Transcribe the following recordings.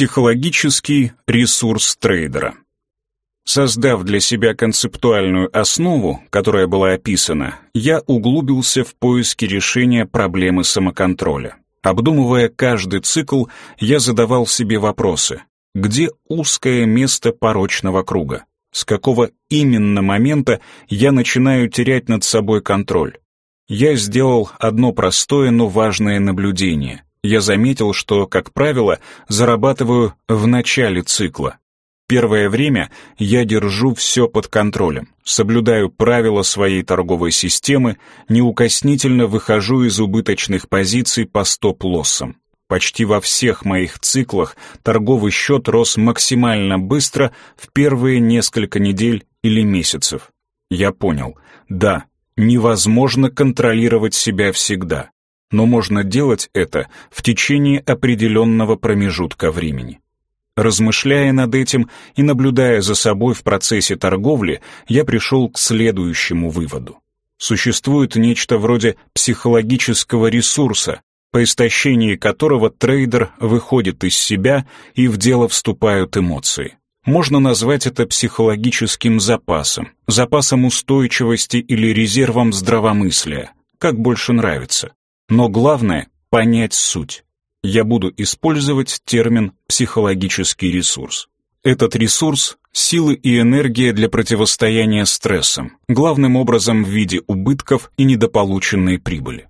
Психологический ресурс трейдера. Создав для себя концептуальную основу, которая была описана, я углубился в поиски решения проблемы самоконтроля. Обдумывая каждый цикл, я задавал себе вопросы. Где узкое место порочного круга? С какого именно момента я начинаю терять над собой контроль? Я сделал одно простое, но важное наблюдение — я заметил, что, как правило, зарабатываю в начале цикла. Первое время я держу все под контролем, соблюдаю правила своей торговой системы, неукоснительно выхожу из убыточных позиций по стоп-лоссам. Почти во всех моих циклах торговый счет рос максимально быстро в первые несколько недель или месяцев. Я понял, да, невозможно контролировать себя всегда но можно делать это в течение определенного промежутка времени. Размышляя над этим и наблюдая за собой в процессе торговли, я пришел к следующему выводу. Существует нечто вроде психологического ресурса, по истощении которого трейдер выходит из себя и в дело вступают эмоции. Можно назвать это психологическим запасом, запасом устойчивости или резервом здравомыслия, как больше нравится. Но главное — понять суть. Я буду использовать термин «психологический ресурс». Этот ресурс — силы и энергия для противостояния стрессам, главным образом в виде убытков и недополученной прибыли.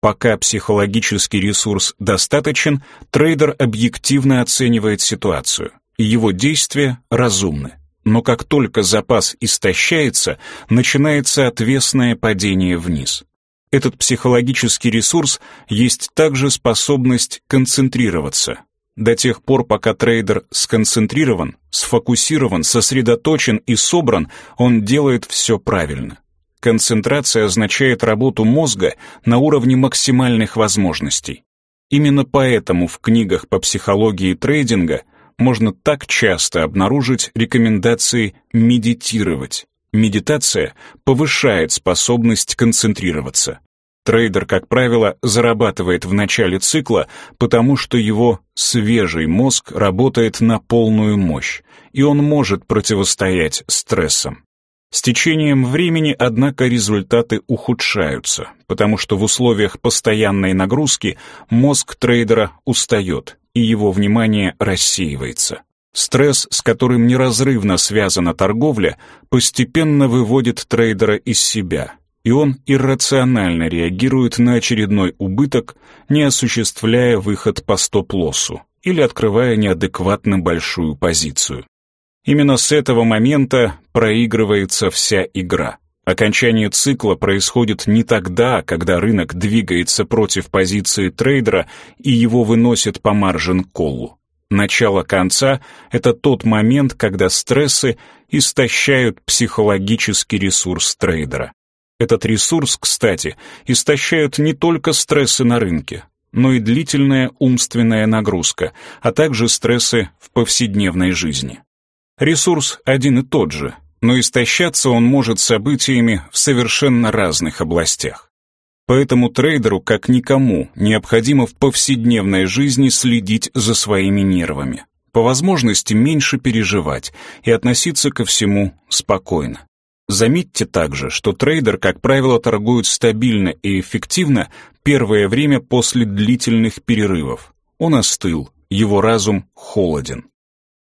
Пока психологический ресурс достаточен, трейдер объективно оценивает ситуацию, и его действия разумны. Но как только запас истощается, начинается отвесное падение вниз. Этот психологический ресурс есть также способность концентрироваться. До тех пор, пока трейдер сконцентрирован, сфокусирован, сосредоточен и собран, он делает все правильно. Концентрация означает работу мозга на уровне максимальных возможностей. Именно поэтому в книгах по психологии трейдинга можно так часто обнаружить рекомендации медитировать, Медитация повышает способность концентрироваться. Трейдер, как правило, зарабатывает в начале цикла, потому что его свежий мозг работает на полную мощь, и он может противостоять стрессам. С течением времени, однако, результаты ухудшаются, потому что в условиях постоянной нагрузки мозг трейдера устает, и его внимание рассеивается. Стресс, с которым неразрывно связана торговля, постепенно выводит трейдера из себя, и он иррационально реагирует на очередной убыток, не осуществляя выход по стоп-лоссу или открывая неадекватно большую позицию. Именно с этого момента проигрывается вся игра. Окончание цикла происходит не тогда, когда рынок двигается против позиции трейдера и его выносит по маржин-коллу. Начало конца — это тот момент, когда стрессы истощают психологический ресурс трейдера. Этот ресурс, кстати, истощают не только стрессы на рынке, но и длительная умственная нагрузка, а также стрессы в повседневной жизни. Ресурс один и тот же, но истощаться он может событиями в совершенно разных областях. Поэтому трейдеру, как никому, необходимо в повседневной жизни следить за своими нервами. По возможности меньше переживать и относиться ко всему спокойно. Заметьте также, что трейдер, как правило, торгует стабильно и эффективно первое время после длительных перерывов. Он остыл, его разум холоден.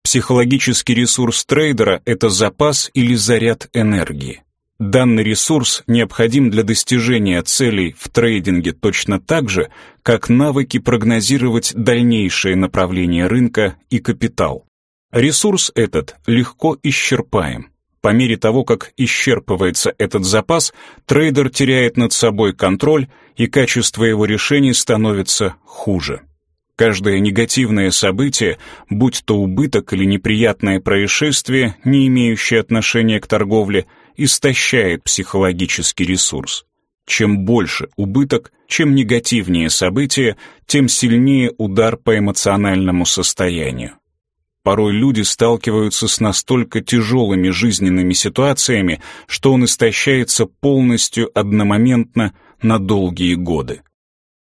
Психологический ресурс трейдера — это запас или заряд энергии. Данный ресурс необходим для достижения целей в трейдинге точно так же, как навыки прогнозировать дальнейшее направление рынка и капитал. Ресурс этот легко исчерпаем. По мере того, как исчерпывается этот запас, трейдер теряет над собой контроль, и качество его решений становится хуже. Каждое негативное событие, будь то убыток или неприятное происшествие, не имеющее отношения к торговле, истощает психологический ресурс. Чем больше убыток, чем негативнее событие, тем сильнее удар по эмоциональному состоянию. Порой люди сталкиваются с настолько тяжелыми жизненными ситуациями, что он истощается полностью одномоментно на долгие годы.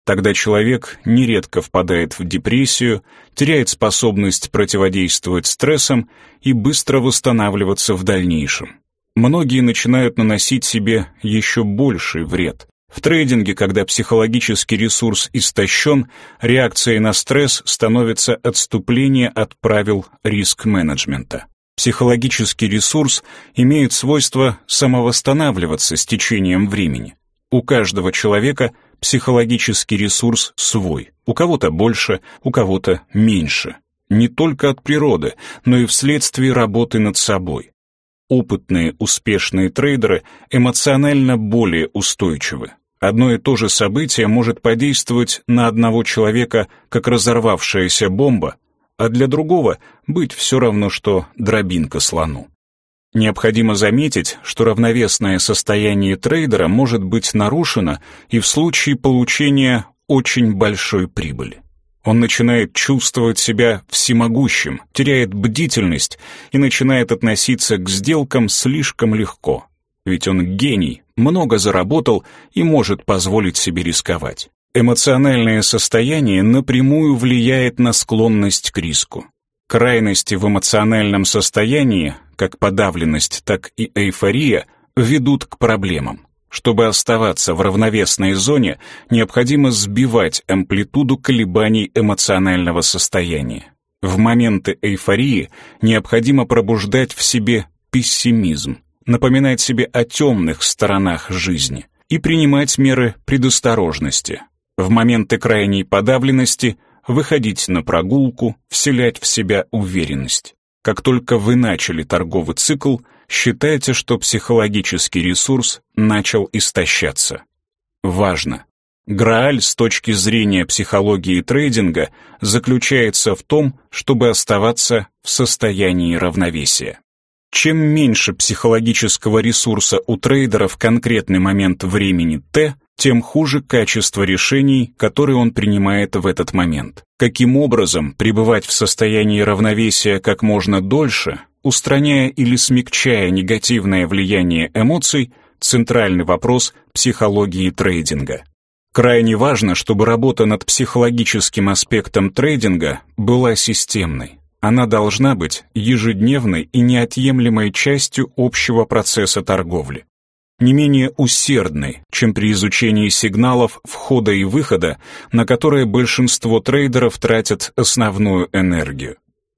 Тогда человек нередко впадает в депрессию, теряет способность противодействовать стрессам и быстро восстанавливаться в дальнейшем. Многие начинают наносить себе еще больший вред. В трейдинге, когда психологический ресурс истощен, реакцией на стресс становится отступление от правил риск-менеджмента. Психологический ресурс имеет свойство самовосстанавливаться с течением времени. У каждого человека психологический ресурс свой. У кого-то больше, у кого-то меньше. Не только от природы, но и вследствие работы над собой. Опытные, успешные трейдеры эмоционально более устойчивы. Одно и то же событие может подействовать на одного человека, как разорвавшаяся бомба, а для другого быть все равно, что дробинка слону. Необходимо заметить, что равновесное состояние трейдера может быть нарушено и в случае получения очень большой прибыли. Он начинает чувствовать себя всемогущим, теряет бдительность и начинает относиться к сделкам слишком легко. Ведь он гений, много заработал и может позволить себе рисковать. Эмоциональное состояние напрямую влияет на склонность к риску. Крайности в эмоциональном состоянии, как подавленность, так и эйфория, ведут к проблемам. Чтобы оставаться в равновесной зоне, необходимо сбивать амплитуду колебаний эмоционального состояния. В моменты эйфории необходимо пробуждать в себе пессимизм, напоминать себе о темных сторонах жизни и принимать меры предосторожности. В моменты крайней подавленности выходить на прогулку, вселять в себя уверенность. Как только вы начали торговый цикл, считайте, что психологический ресурс начал истощаться. Важно. Грааль с точки зрения психологии трейдинга заключается в том, чтобы оставаться в состоянии равновесия. Чем меньше психологического ресурса у трейдера в конкретный момент времени Т, тем хуже качество решений, которые он принимает в этот момент. Каким образом пребывать в состоянии равновесия как можно дольше, устраняя или смягчая негативное влияние эмоций, центральный вопрос психологии трейдинга. Крайне важно, чтобы работа над психологическим аспектом трейдинга была системной. Она должна быть ежедневной и неотъемлемой частью общего процесса торговли не менее усердной, чем при изучении сигналов входа и выхода, на которые большинство трейдеров тратят основную энергию.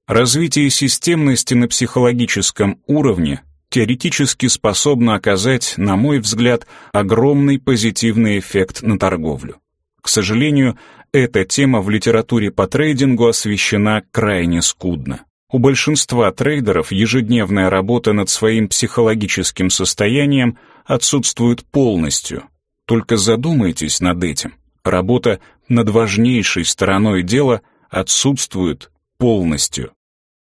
Развитие системности на психологическом уровне теоретически способно оказать, на мой взгляд, огромный позитивный эффект на торговлю. К сожалению, эта тема в литературе по трейдингу освещена крайне скудно. У большинства трейдеров ежедневная работа над своим психологическим состоянием отсутствует полностью. Только задумайтесь над этим. Работа над важнейшей стороной дела отсутствует полностью.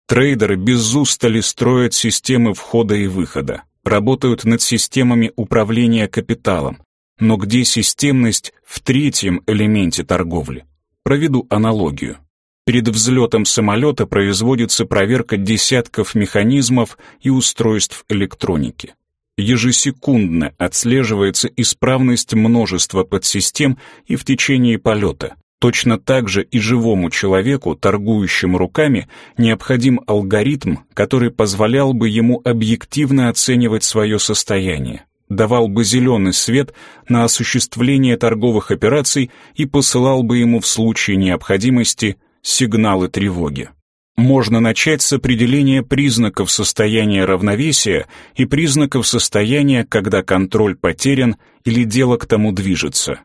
Трейдеры без устали строят системы входа и выхода, работают над системами управления капиталом. Но где системность в третьем элементе торговли? Проведу аналогию. Перед взлетом самолета производится проверка десятков механизмов и устройств электроники ежесекундно отслеживается исправность множества подсистем и в течение полета. Точно так же и живому человеку, торгующему руками, необходим алгоритм, который позволял бы ему объективно оценивать свое состояние, давал бы зеленый свет на осуществление торговых операций и посылал бы ему в случае необходимости сигналы тревоги можно начать с определения признаков состояния равновесия и признаков состояния, когда контроль потерян или дело к тому движется.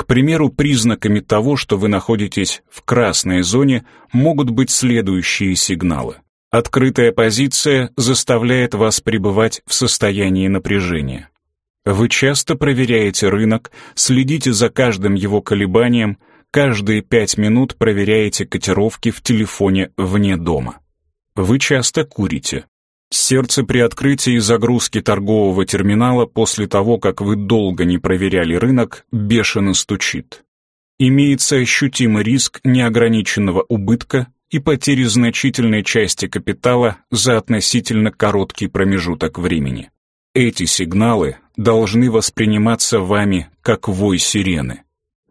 К примеру, признаками того, что вы находитесь в красной зоне, могут быть следующие сигналы. Открытая позиция заставляет вас пребывать в состоянии напряжения. Вы часто проверяете рынок, следите за каждым его колебанием, каждые пять минут проверяете котировки в телефоне вне дома. Вы часто курите. Сердце при открытии и загрузке торгового терминала после того, как вы долго не проверяли рынок, бешено стучит. Имеется ощутимый риск неограниченного убытка и потери значительной части капитала за относительно короткий промежуток времени. Эти сигналы должны восприниматься вами как вой сирены.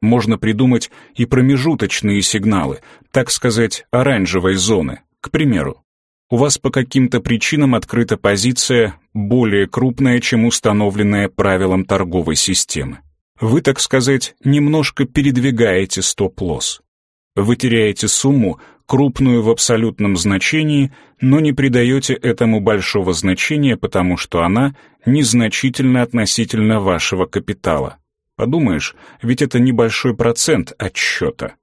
Можно придумать и промежуточные сигналы, так сказать, оранжевой зоны. К примеру, у вас по каким-то причинам открыта позиция более крупная, чем установленная правилом торговой системы. Вы, так сказать, немножко передвигаете стоп-лосс. Вы теряете сумму, крупную в абсолютном значении, но не придаете этому большого значения, потому что она незначительна относительно вашего капитала. Подумаешь, ведь это небольшой процент отсчета.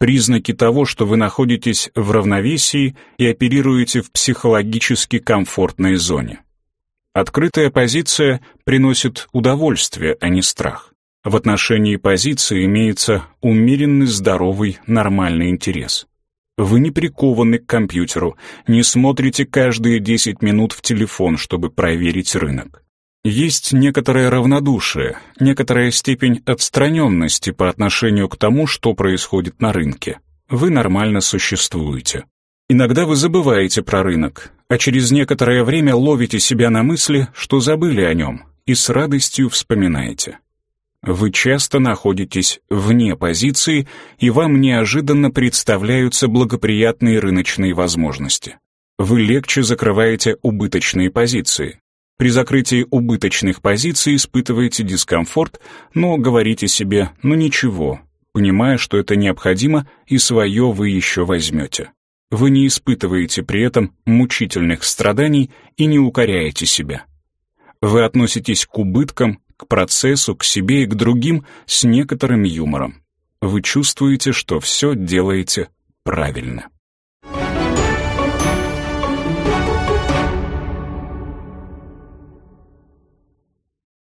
Признаки того, что вы находитесь в равновесии и оперируете в психологически комфортной зоне. Открытая позиция приносит удовольствие, а не страх. В отношении позиции имеется умеренный, здоровый, нормальный интерес. Вы не прикованы к компьютеру, не смотрите каждые 10 минут в телефон, чтобы проверить рынок. Есть некоторое равнодушие, некоторая степень отстраненности по отношению к тому, что происходит на рынке. Вы нормально существуете. Иногда вы забываете про рынок, а через некоторое время ловите себя на мысли, что забыли о нем, и с радостью вспоминаете. Вы часто находитесь вне позиции, и вам неожиданно представляются благоприятные рыночные возможности. Вы легче закрываете убыточные позиции. При закрытии убыточных позиций испытываете дискомфорт, но говорите себе «ну ничего», понимая, что это необходимо и свое вы еще возьмете. Вы не испытываете при этом мучительных страданий и не укоряете себя. Вы относитесь к убыткам, к процессу, к себе и к другим с некоторым юмором. Вы чувствуете, что все делаете правильно.